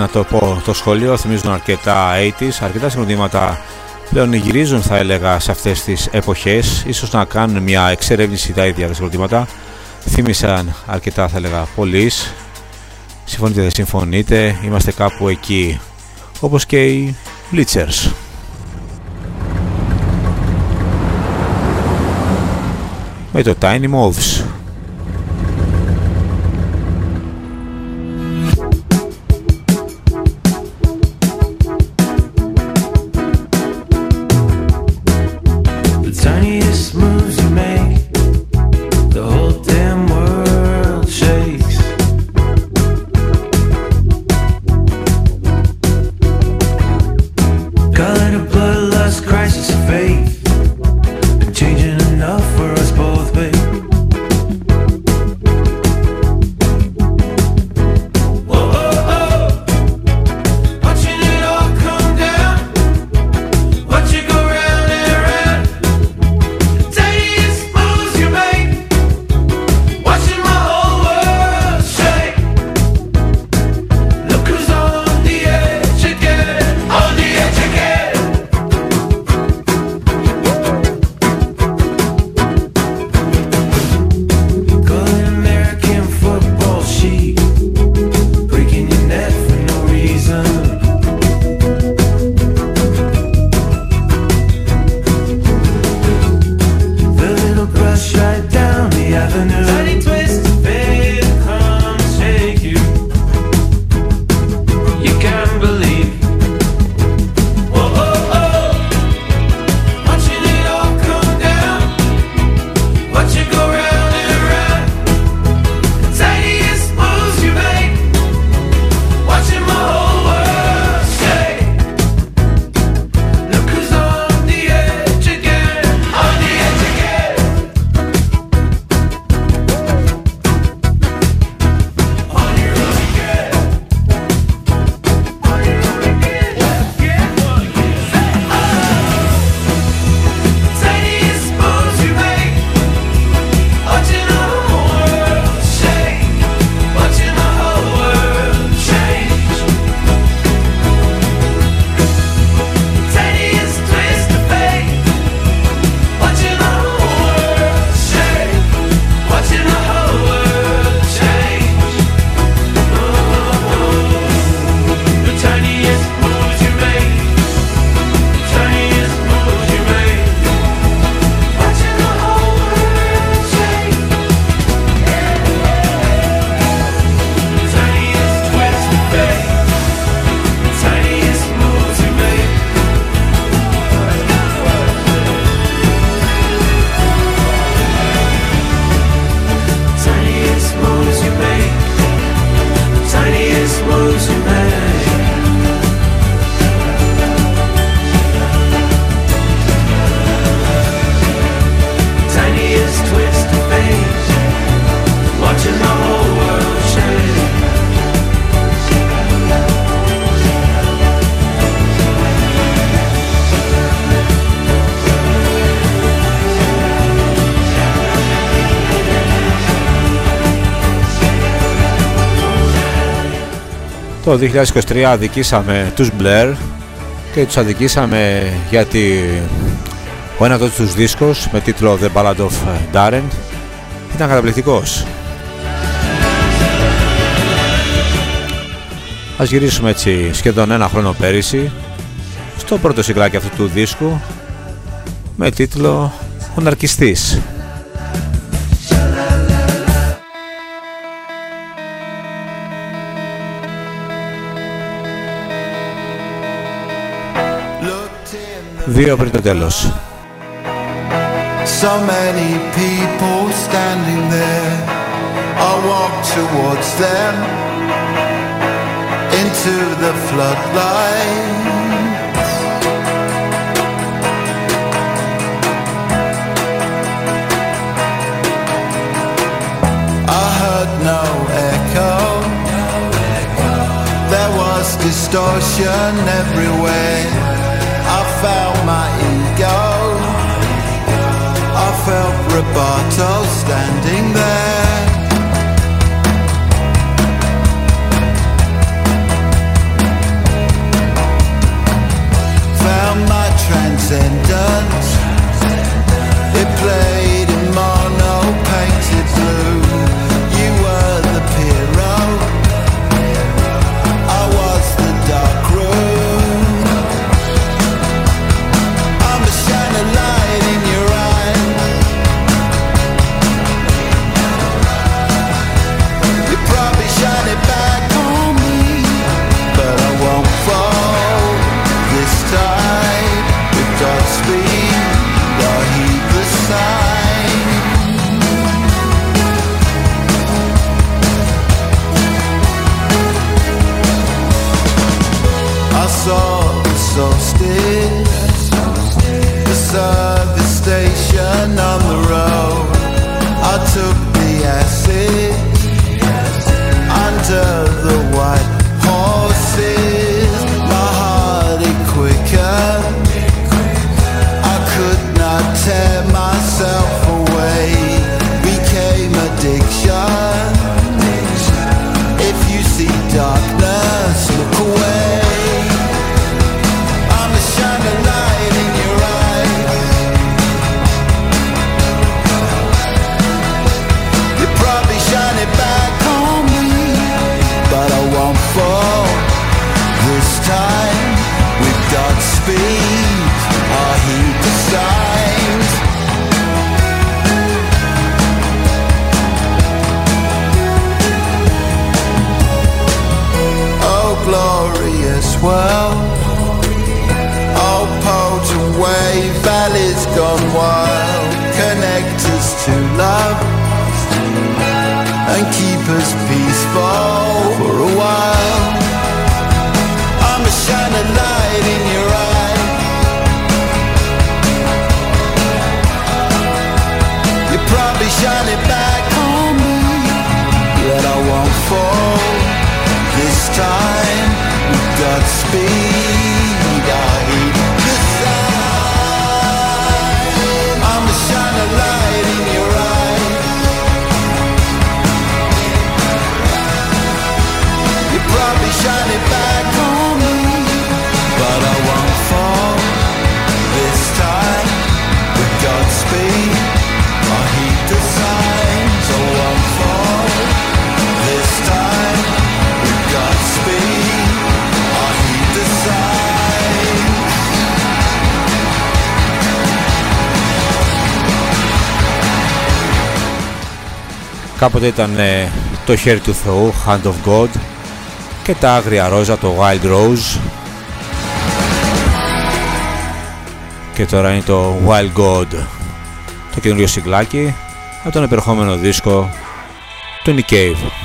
να το πω το σχολείο θυμίζουν αρκετά 80s, αρκετά συγκροτήματα πλέον γυρίζουν θα έλεγα σε αυτές τις εποχές. Ίσως να κάνουν μια εξερεύνηση τα ίδια τα συγκροτήματα θύμισαν αρκετά θα έλεγα πολλοί. Συμφωνείτε δεν συμφωνείτε. Είμαστε κάπου εκεί όπως και οι Blitzers με το Tiny Moves. Το 2023 αδικήσαμε τους Blair και τους αδικήσαμε γιατί ο ένας από τους δίσκους με τίτλο The Ballad of Darren ήταν καταπληκτικός. Ας γυρίσουμε έτσι σχεδόν ένα χρόνο πέρυσι στο πρώτο συγκλάκι αυτού του δίσκου με τίτλο «Ο Ναρκιστής». δύο πριν το τέλος. So many people standing there. I walk towards them. Into the floodlights. There was distortion everywhere felt my ego. I felt Roberto standing there. Found my transcendence. It played. Κάποτε ήταν ε, το χέρι του Θεού, Hand of God και τα άγρια ρόζα, το Wild Rose και τώρα είναι το Wild God το καινούριο συγκλάκι από το επερχόμενο δίσκο του Nick Cave.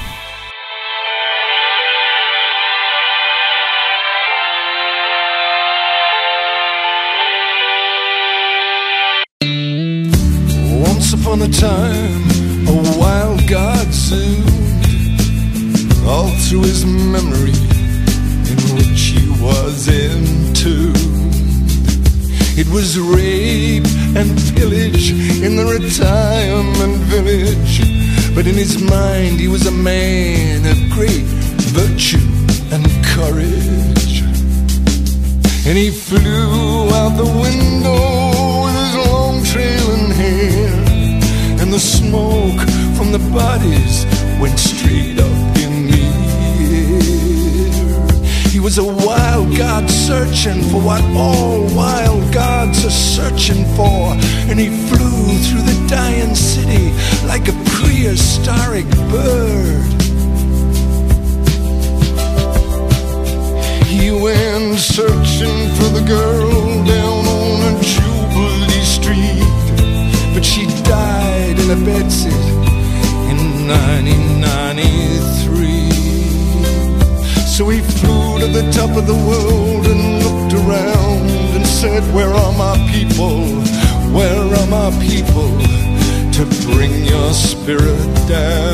Spirit down?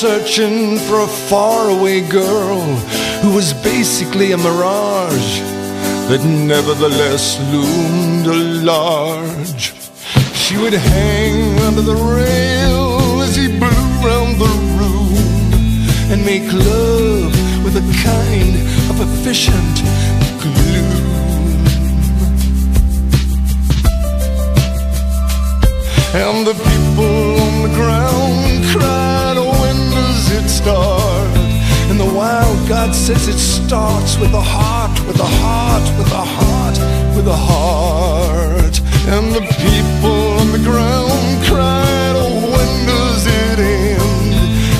Searching for a faraway girl who was basically a mirage that nevertheless loomed large. She would hang under the rail as he blew round the room and make love with a kind of efficient glue. And the people on the ground cried, it start? And the wild God says it starts with a heart, with a heart, with a heart, with a heart. And the people on the ground cried, oh, when does it end?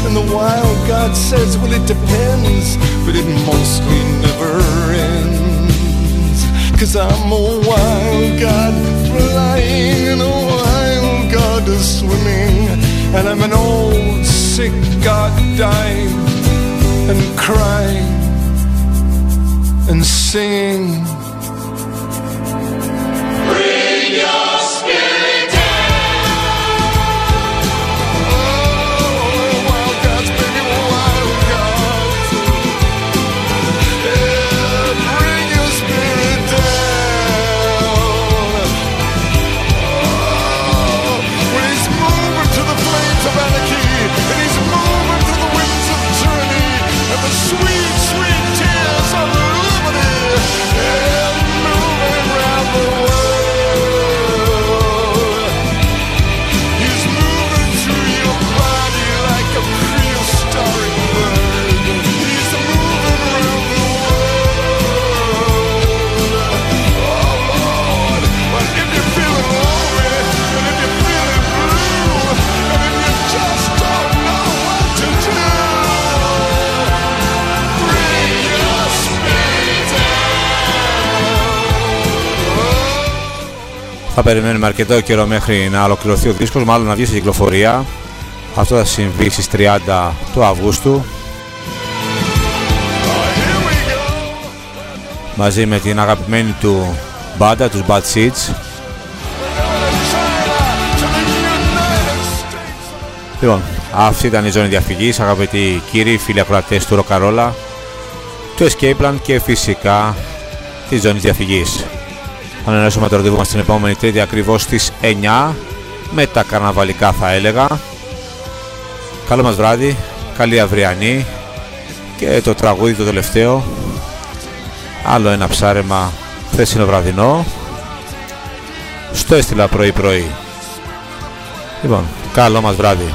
And the wild God says, well, it depends, but it mostly never ends. Cause I'm a wild God flying and a wild God is swimming. And I'm an old sick God dying and crying and singing. Θα περιμένουμε αρκετό καιρό μέχρι να ολοκληρωθεί ο δίσκος, μάλλον να βγει σε κυκλοφορία. Αυτό θα συμβεί στις 30 του Αυγούστου. Μαζί με την αγαπημένη του μπάντα, τους Bad Seeds. Λοιπόν, αυτή ήταν η ζώνη διαφυγής, αγαπητοί κύριοι, φίλοι ακροατές του Ροκαρόλα, του Escape Plan και φυσικά τη ζώνη διαφυγής. Θα ανανεώσουμε το ραντεβού μας την επόμενη τρίτη ακριβώς στις 9 με τα καρναβαλικά θα έλεγα. Καλό μας βράδυ, καλή αυριανή και το τραγούδι το τελευταίο. Άλλο ένα ψάρεμα χθεσινό βραδινό. Στο έστειλα πρωί πρωί. Λοιπόν, καλό μας βράδυ.